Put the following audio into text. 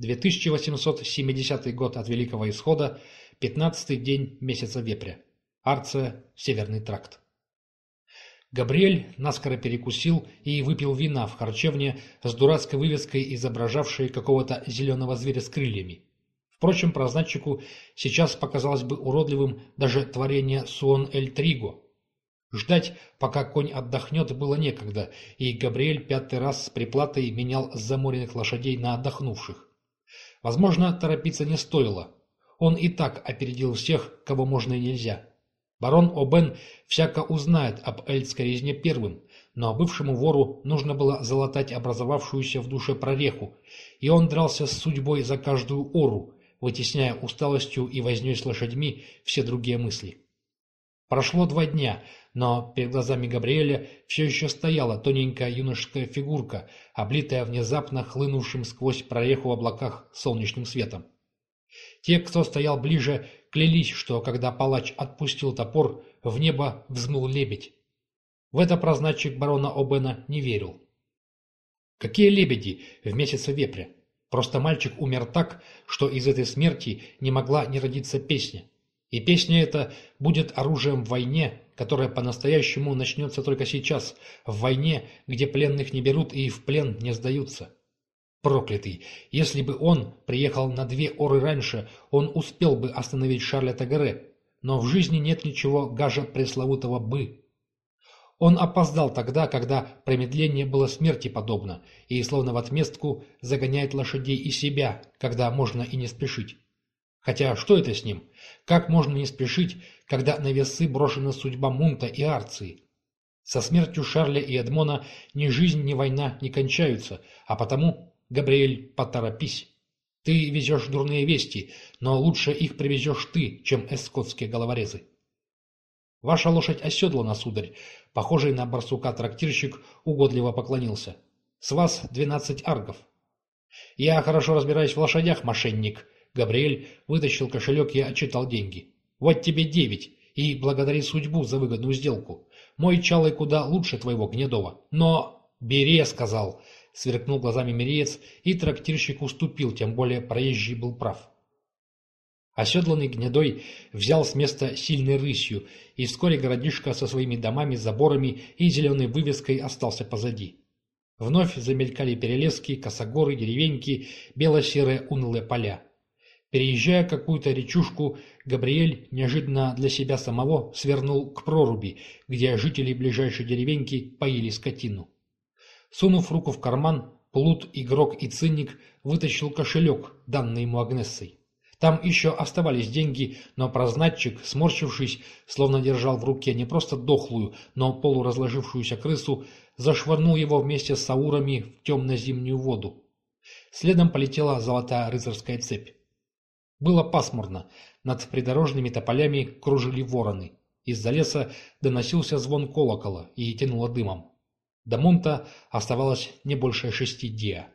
2870 год от Великого Исхода, 15-й день месяца Вепря. Арция, Северный тракт. Габриэль наскоро перекусил и выпил вина в харчевне с дурацкой вывеской, изображавшей какого-то зеленого зверя с крыльями. Впрочем, празднатчику сейчас показалось бы уродливым даже творение Суон-эль-Триго. Ждать, пока конь отдохнет, было некогда, и Габриэль пятый раз с приплатой менял заморенных лошадей на отдохнувших. Возможно, торопиться не стоило. Он и так опередил всех, кого можно и нельзя. Барон Обен всяко узнает об эльдской резне первым, но бывшему вору нужно было залатать образовавшуюся в душе прореху, и он дрался с судьбой за каждую ору, вытесняя усталостью и вознёй с лошадьми все другие мысли. Прошло два дня, но перед глазами Габриэля все еще стояла тоненькая юношеская фигурка, облитая внезапно хлынувшим сквозь прореху в облаках солнечным светом. Те, кто стоял ближе, клялись, что когда палач отпустил топор, в небо взмыл лебедь. В это прознатчик барона Обена не верил. Какие лебеди в месяце вепря? Просто мальчик умер так, что из этой смерти не могла не родиться песня. И песня эта будет оружием в войне, которая по-настоящему начнется только сейчас, в войне, где пленных не берут и в плен не сдаются. Проклятый! Если бы он приехал на две оры раньше, он успел бы остановить Шарля Тагаре. Но в жизни нет ничего гажа пресловутого «бы». Он опоздал тогда, когда промедление было смерти подобно, и словно в отместку загоняет лошадей и себя, когда можно и не спешить. Хотя что это с ним? Как можно не спешить, когда на весы брошена судьба Мунта и Арции? Со смертью Шарля и Эдмона ни жизнь, ни война не кончаются, а потому Габриэль, поторопись. Ты везешь дурные вести, но лучше их привезешь ты, чем эскотские головорезы. Ваша лошадь оседлана, сударь. Похожий на барсука трактирщик угодливо поклонился. С вас двенадцать аргов. Я хорошо разбираюсь в лошадях, мошенник. Габриэль вытащил кошелек и отчитал деньги. Вот тебе девять, и благодари судьбу за выгодную сделку. Мой чалый куда лучше твоего Гнедова. Но... «Бери», — сказал. — сверкнул глазами Миреец, и трактирщик уступил, тем более проезжий был прав. Оседланный гнедой взял с места сильной рысью, и вскоре городишко со своими домами, заборами и зеленой вывеской остался позади. Вновь замелькали перелески, косогоры, деревеньки, бело-серые унылые поля. Переезжая какую-то речушку, Габриэль неожиданно для себя самого свернул к проруби, где жители ближайшей деревеньки поили скотину. Сунув руку в карман, Плут, Игрок и Цинник вытащил кошелек, данный ему Агнессой. Там еще оставались деньги, но прознатчик, сморщившись, словно держал в руке не просто дохлую, но полуразложившуюся крысу, зашвырнул его вместе с саурами в темно-зимнюю воду. Следом полетела золотая рыцарская цепь. Было пасмурно, над придорожными тополями кружили вороны. Из-за леса доносился звон колокола и тянуло дымом. До Монта оставалось не больше шести диа.